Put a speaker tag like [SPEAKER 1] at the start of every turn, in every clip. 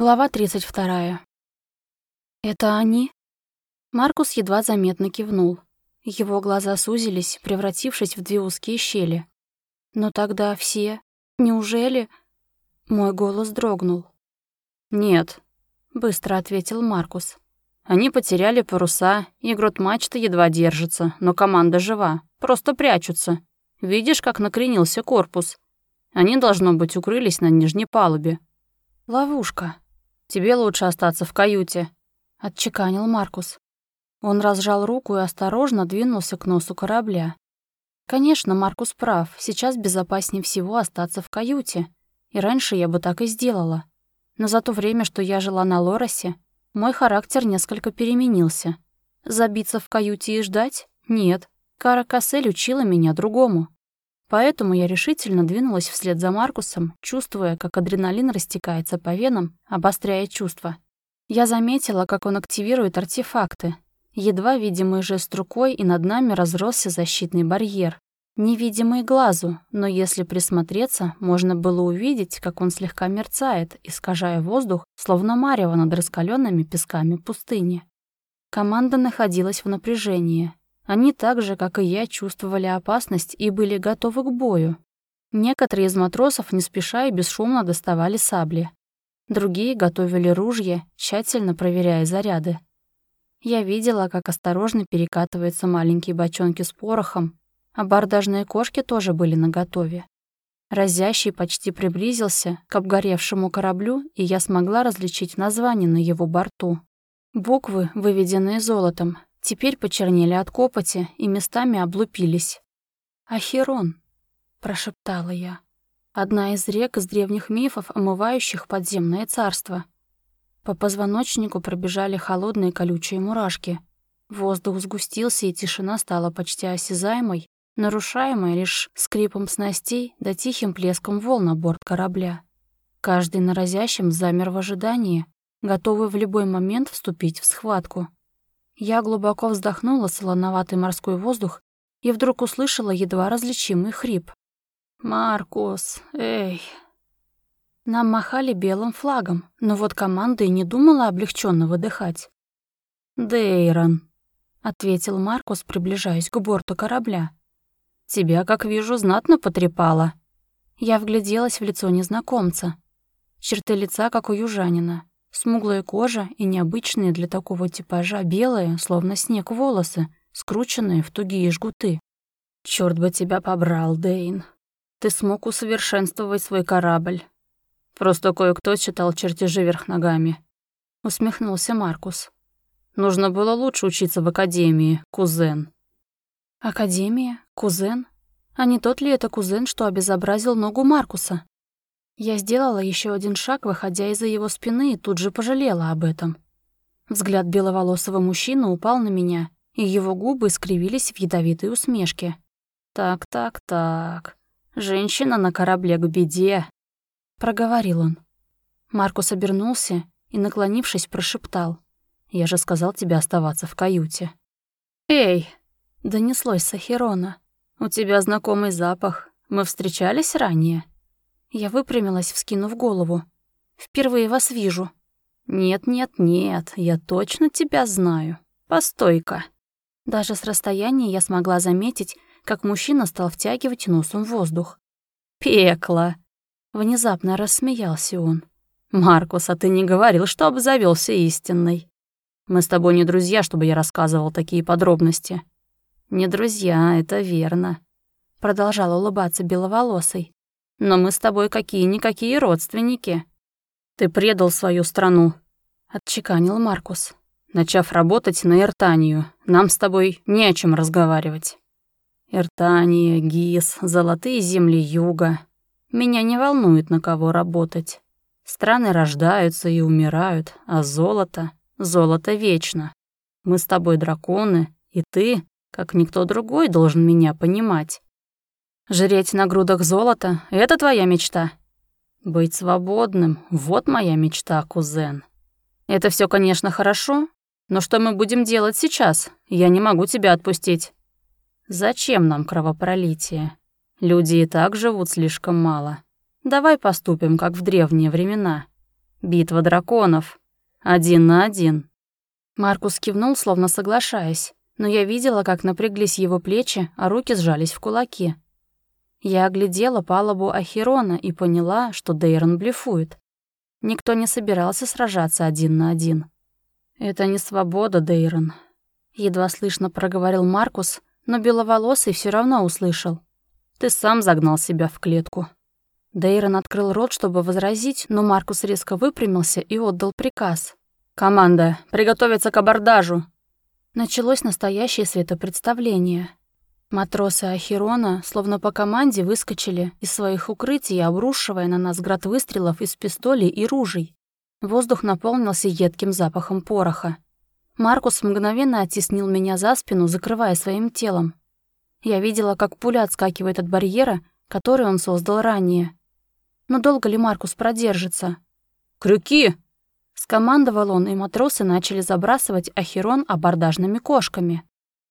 [SPEAKER 1] Глава 32. «Это они?» Маркус едва заметно кивнул. Его глаза сузились, превратившись в две узкие щели. «Но тогда все... Неужели...» Мой голос дрогнул.
[SPEAKER 2] «Нет», — быстро ответил Маркус. «Они потеряли паруса, и грот мачты едва держится, но команда жива, просто прячутся. Видишь, как накренился корпус? Они, должно быть, укрылись на нижней палубе.
[SPEAKER 1] «Ловушка.
[SPEAKER 2] Тебе лучше остаться в каюте», —
[SPEAKER 1] отчеканил Маркус. Он разжал руку и осторожно двинулся к носу корабля. Конечно, Маркус прав, сейчас безопаснее всего остаться в каюте. И раньше я бы так и сделала. Но за то время, что я жила на Лоросе, мой характер несколько переменился. Забиться в каюте и ждать? Нет. Кара Кассель учила меня другому. Поэтому я решительно двинулась вслед за Маркусом, чувствуя, как адреналин растекается по венам, обостряя чувства. Я заметила, как он активирует артефакты. Едва видимый жест рукой, и над нами разросся защитный барьер. Невидимый глазу, но если присмотреться, можно было увидеть, как он слегка мерцает, искажая воздух, словно марево над раскаленными песками пустыни. Команда находилась в напряжении. Они так же, как и я, чувствовали опасность и были готовы к бою. Некоторые из матросов не спеша и бесшумно доставали сабли. Другие готовили ружья, тщательно проверяя заряды. Я видела, как осторожно перекатываются маленькие бочонки с порохом, а бордажные кошки тоже были наготове. Разящий почти приблизился к обгоревшему кораблю, и я смогла различить название на его борту. Буквы, выведенные золотом, теперь почернели от копоти и местами облупились. «Ахерон», — прошептала я. «Одна из рек из древних мифов, омывающих подземное царство». По позвоночнику пробежали холодные колючие мурашки. Воздух сгустился, и тишина стала почти осязаемой, нарушаемой лишь скрипом снастей да тихим плеском волн на борт корабля. Каждый на разящем замер в ожидании, готовый в любой момент вступить в схватку. Я глубоко вздохнула солоноватый морской воздух и вдруг услышала едва различимый хрип. «Маркус, эй!» Нам махали белым флагом, но вот команда и не думала облегченно выдыхать.
[SPEAKER 2] «Дейрон», —
[SPEAKER 1] ответил Маркус, приближаясь к борту корабля.
[SPEAKER 2] «Тебя, как вижу, знатно потрепало».
[SPEAKER 1] Я вгляделась в лицо незнакомца. Черты лица, как у южанина. Смуглая кожа и необычные для такого типажа белые, словно снег, волосы, скрученные в тугие жгуты.
[SPEAKER 2] Черт бы тебя побрал, Дейн. Ты смог усовершенствовать свой корабль. Просто кое-кто читал чертежи вверх ногами. Усмехнулся Маркус. Нужно было лучше учиться в академии, кузен.
[SPEAKER 1] Академия? Кузен? А не тот ли это кузен, что обезобразил ногу Маркуса? Я сделала еще один шаг, выходя из-за его спины, и тут же пожалела об этом. Взгляд беловолосого мужчины упал на меня, и его губы искривились в ядовитой усмешке.
[SPEAKER 2] «Так, так, так. Женщина на корабле к беде», — проговорил он.
[SPEAKER 1] Маркус обернулся и, наклонившись, прошептал. «Я же сказал тебе оставаться в каюте».
[SPEAKER 2] «Эй!» — донеслось с Ахерона. «У тебя знакомый запах. Мы встречались ранее?»
[SPEAKER 1] Я выпрямилась, вскинув голову. «Впервые вас вижу».
[SPEAKER 2] «Нет-нет-нет, я точно тебя знаю. Постой-ка».
[SPEAKER 1] Даже с расстояния я смогла заметить, как мужчина стал втягивать носом воздух.
[SPEAKER 2] «Пекло!»
[SPEAKER 1] Внезапно рассмеялся он.
[SPEAKER 2] «Маркус, а ты не говорил, что обзавелся истинной? Мы с тобой не друзья, чтобы я рассказывал такие подробности». «Не друзья, это верно», — продолжал улыбаться беловолосый. Но мы с тобой какие-никакие родственники. Ты предал свою страну, отчеканил Маркус. Начав работать на Иртанию, нам с тобой не о чем разговаривать. Иртания, Гис, золотые земли юга. Меня не волнует, на кого работать. Страны рождаются и умирают, а золото, золото вечно. Мы с тобой драконы, и ты, как никто другой, должен меня понимать. Жреть на грудах золота — это твоя мечта? Быть свободным — вот моя мечта, кузен. Это все, конечно, хорошо, но что мы будем делать сейчас? Я не могу тебя отпустить. Зачем нам кровопролитие? Люди и так живут слишком мало. Давай поступим, как в древние времена. Битва драконов. Один на один.
[SPEAKER 1] Маркус кивнул, словно соглашаясь, но я видела, как напряглись его плечи, а руки сжались в кулаки. Я оглядела палубу Ахирона и поняла, что Дейрон блефует. Никто не собирался сражаться один на один. «Это не свобода, Дейрон», — едва слышно проговорил Маркус, но беловолосый все равно услышал. «Ты сам загнал себя в клетку». Дейрон открыл рот, чтобы возразить, но Маркус резко выпрямился и отдал приказ. «Команда, приготовиться к абордажу!» Началось настоящее светопредставление. Матросы Ахирона, словно по команде, выскочили из своих укрытий, обрушивая на нас град выстрелов из пистолей и ружей. Воздух наполнился едким запахом пороха. Маркус мгновенно оттеснил меня за спину, закрывая своим телом. Я видела, как пуля отскакивает от барьера, который он создал ранее. Но долго ли Маркус продержится? «Крюки!» Скомандовал он, и матросы начали забрасывать Ахерон абордажными кошками.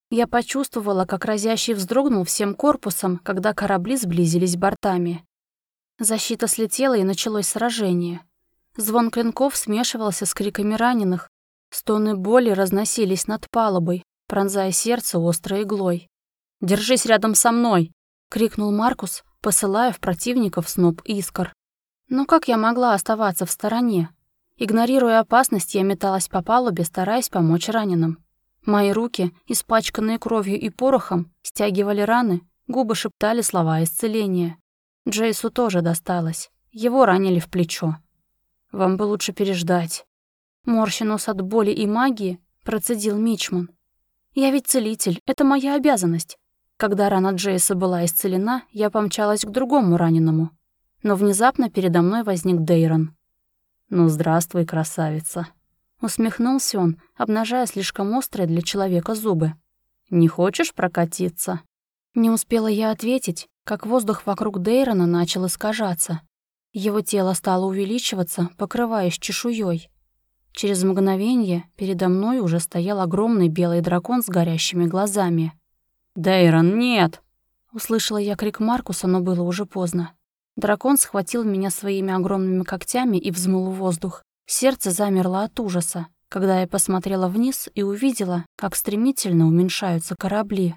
[SPEAKER 1] Я почувствовала, как разящий вздрогнул всем корпусом, когда корабли сблизились бортами. Защита слетела, и началось сражение. Звон клинков смешивался с криками раненых. Стоны боли разносились над палубой, пронзая сердце острой иглой. «Держись рядом со мной!» — крикнул Маркус, посылая в противников сноп искр. Но как я могла оставаться в стороне? Игнорируя опасность, я металась по палубе, стараясь помочь раненым. Мои руки, испачканные кровью и порохом, стягивали раны, губы шептали слова исцеления. Джейсу тоже досталось. Его ранили в плечо. Вам бы лучше переждать. Морща нос от боли и магии, процедил Мичман. Я ведь целитель, это моя обязанность. Когда рана Джейса была исцелена, я помчалась к другому раненому. Но внезапно передо мной возник Дейрон. «Ну, здравствуй, красавица!» Усмехнулся он, обнажая слишком острые для человека зубы. «Не хочешь прокатиться?» Не успела я ответить, как воздух вокруг Дейрона начал искажаться. Его тело стало увеличиваться, покрываясь чешуей. Через мгновение передо мной уже стоял огромный белый дракон с горящими глазами. «Дейрон, нет!» Услышала я крик Маркуса, но было уже поздно. Дракон схватил меня своими огромными когтями и взмыл в воздух. Сердце замерло от ужаса, когда я посмотрела вниз и увидела, как стремительно уменьшаются корабли.